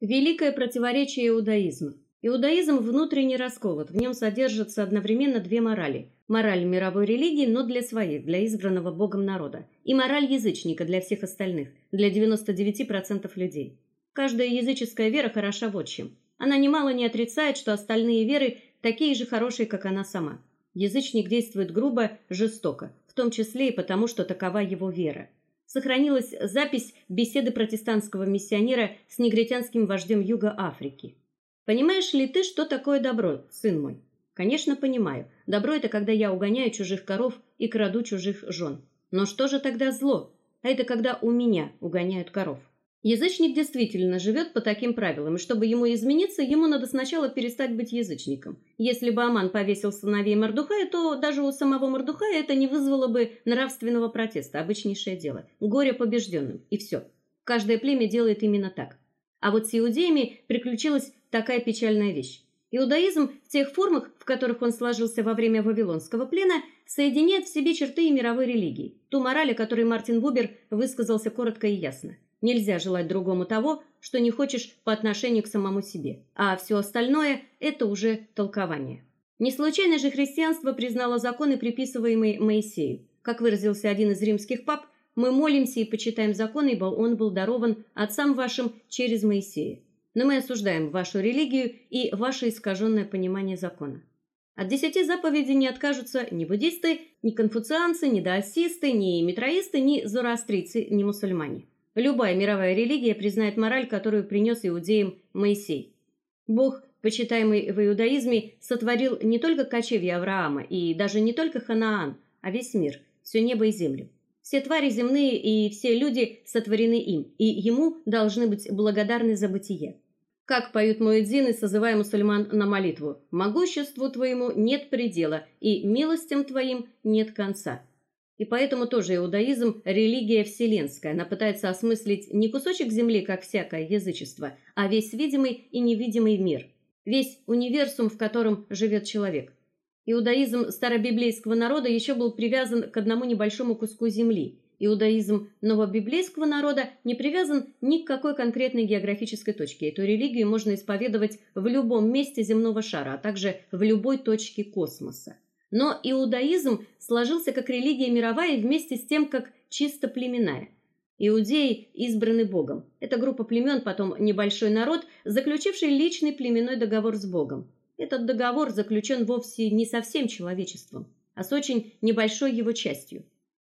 Великое противоречие иудаизма. Иудаизм внутренне расколот, в нем содержатся одновременно две морали: мораль мировой религии, но для своих, для избранного Богом народа, и мораль язычника для всех остальных, для 99% людей. Каждая языческая вера хороша вот чем. Она немало не отрицает, что остальные веры такие же хорошие, как она сама. Язычник действует грубо, жестоко, в том числе и потому, что такова его вера сохранилась запись беседы протестантского миссионера с негритянским вождем Юга Африки. Понимаешь ли ты, что такое добро, сын мой? Конечно, понимаю. Добро это когда я угоняю чужих коров и краду чужих жен. Но что же тогда зло? А это когда у меня угоняют коров. Язычник действительно живет по таким правилам, и чтобы ему измениться, ему надо сначала перестать быть язычником. Если бы Аман повесил сыновей Мордухая, то даже у самого Мордухая это не вызвало бы нравственного протеста, обычнейшее дело. Горе побежденным, и все. Каждое племя делает именно так. А вот с иудеями приключилась такая печальная вещь. Иудаизм в тех формах, в которых он сложился во время вавилонского плена, соединяет в себе черты и мировой религии, ту мораль, о которой Мартин Бубер высказался коротко и ясно. Нельзя желать другому того, что не хочешь по отношению к самому себе, а все остальное это уже толкование. Не случайно же христианство признало законы, приписываемые Моисею. Как выразился один из римских пап, мы молимся и почитаем законы, ибо он был дарован отцам вашим через Моисея. Но мы осуждаем вашу религию и ваше искаженное понимание закона. От десяти заповедей не откажутся ни буддисты, ни конфуцианцы, ни даосисты, ни митроисты, ни зороастрийцы, ни мусульмане. Любая мировая религия признает мораль, которую принес иудеям Моисей. Бог, почитаемый в иудаизме, сотворил не только кочевье Авраама и даже не только Ханаан, а весь мир, все небо и землю. Все твари земные и все люди сотворены им, и ему должны быть благодарны за бытие. Как поют муэдзины, созывая мусульман на молитву: "Могуществу твоему нет предела, и милостям твоим нет конца". И поэтому тоже иудаизм религия вселенская. Она пытается осмыслить не кусочек земли, как всякое язычество, а весь видимый и невидимый мир, весь универсум, в котором живет человек. Иудаизм старобиблейского народа еще был привязан к одному небольшому куску земли. Иудаизм новобиблейского народа не привязан ни к какой конкретной географической точке. Эту религию можно исповедовать в любом месте земного шара, а также в любой точке космоса. Но иудаизм сложился как религия мировая и вместе с тем как чисто племенная. Иудеи избраны Богом. Это группа племен, потом небольшой народ, заключивший личный племенной договор с Богом. Этот договор заключен вовсе не со всем человечеством, а с очень небольшой его частью.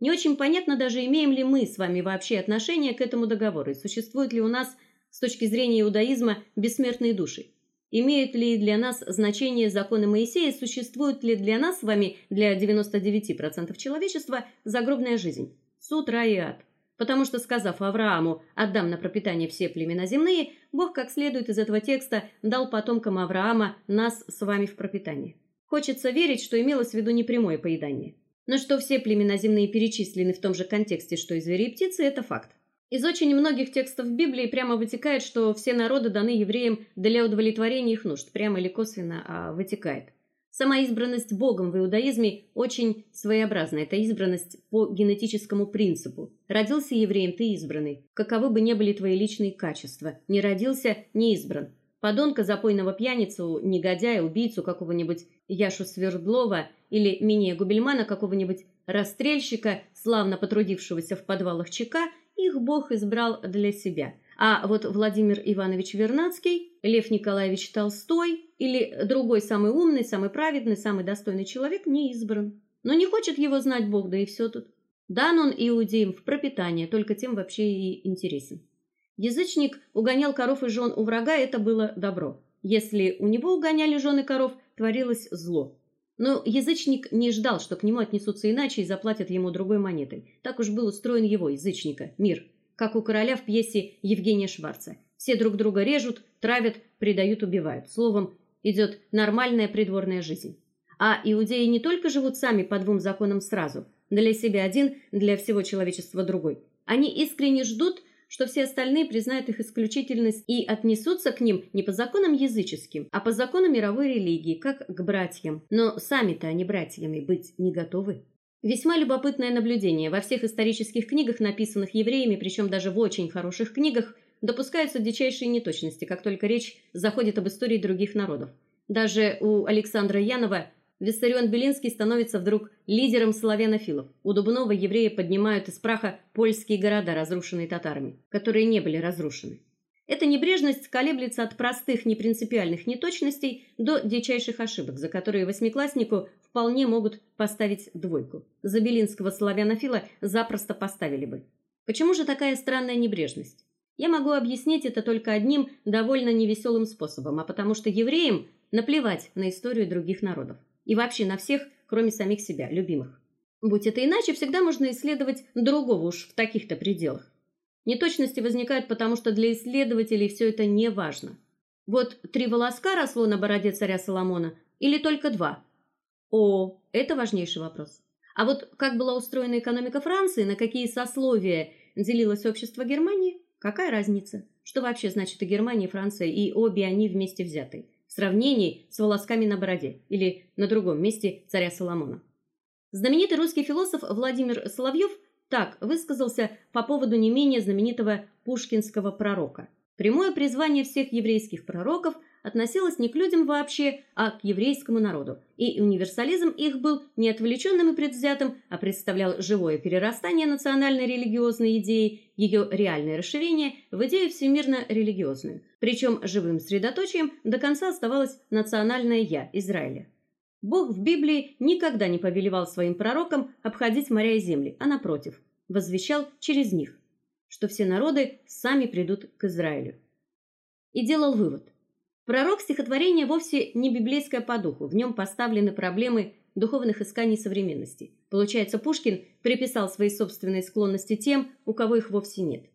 Не очень понятно даже имеем ли мы с вами вообще отношение к этому договору и существуют ли у нас с точки зрения иудаизма бессмертные души. Имеют ли для нас значение законы Моисея, существует ли для нас с вами, для 99% человечества, загробная жизнь, суд, рай и ад? Потому что, сказав Аврааму: "Отдам на пропитание все племена земные", Бог, как следует из этого текста, дал потомкам Авраама нас с вами в пропитание. Хочется верить, что имелось в виду не прямое поедание, но что все племена земные перечислены в том же контексте, что и звери и птицы это факт. Из очень многих текстов Библии прямо вытекает, что все народы даны евреям для удовлетворения их нужд, прямо или косвенно, а вытекает. Сама избранность Богом в иудаизме очень своеобразна. Это избранность по генетическому принципу. Родился евреем ты избранный. Каковы бы ни были твои личные качества, не родился не избран. Подонка, запойного пьяницу, негодяя, убийцу какого-нибудь Яшу Свердлова или менее Губельмана какого-нибудь расстрельщика, славно потрудившегося в подвалах ЧК, их Бог избрал для себя. А вот Владимир Иванович Вернадский, Лев Николаевич Толстой или другой самый умный, самый праведный, самый достойный человек не избран. Но не хочет его знать Бог, да и все тут. Дан он иудеям в пропитание, только тем вообще и интересен. Язычник угонял коров и жен у врага, это было добро. Если у него угоняли жены коров, творилось зло. Но язычник не ждал, что к нему отнесутся иначе и заплатят ему другой монетой. Так уж был устроен его язычника мир, как у короля в пьесе Евгения Шварца. Все друг друга режут, травят, предают, убивают. Словом, идет нормальная придворная жизнь. А иудеи не только живут сами по двум законам сразу, для себя один, для всего человечества другой. Они искренне ждут, что все остальные признают их исключительность и отнесутся к ним не по законам языческим, а по законам мировой религии, как к братьям. Но сами-то они братьями быть не готовы. Весьма любопытное наблюдение. Во всех исторических книгах, написанных евреями, причем даже в очень хороших книгах, допускаются дичайшие неточности, как только речь заходит об истории других народов. Даже у Александра Янова Виссарион Белинский становится вдруг лидером славянофилов. У Дубнова евреи поднимают из праха польские города, разрушенные татарами, которые не были разрушены. Эта небрежность колеблется от простых непринципиальных неточностей до дичайших ошибок, за которые восьмикласснику вполне могут поставить двойку. За белинского славянофила запросто поставили бы. Почему же такая странная небрежность? Я могу объяснить это только одним довольно невеселым способом, а потому что евреям наплевать на историю других народов и вообще на всех, кроме самих себя, любимых. Будь это иначе, всегда можно исследовать другого уж в таких-то пределах. Неточности возникают потому, что для исследователей все это не важно. Вот три волоска росло на бороде царя Соломона или только два? О, это важнейший вопрос. А вот как была устроена экономика Франции, на какие сословия делилось общество Германии, какая разница? Что вообще значит и Германия, и Франция, и обе они вместе взятые? В сравнении с волосками на бороде или на другом месте царя Соломона. Знаменитый русский философ Владимир Соловьев так высказался по поводу не менее знаменитого пушкинского пророка. Прямое призвание всех еврейских пророков относилось не к людям вообще, а к еврейскому народу. И универсализм их был не отвлеченным и предвзятым, а представлял живое перерастание национальной религиозной идеи, ее реальное расширение в идею всемирно-религиозную. Причем живым средоточием до конца оставалось национальное я Израиля. Бог в Библии никогда не повелевал своим пророкам обходить моря и земли, а напротив, возвещал через них, что все народы сами придут к Израилю. И делал вывод: пророк стихотворения вовсе не библейское по духу, в нем поставлены проблемы духовных исканий современности. Получается, Пушкин приписал свои собственные склонности тем, у кого их вовсе нет.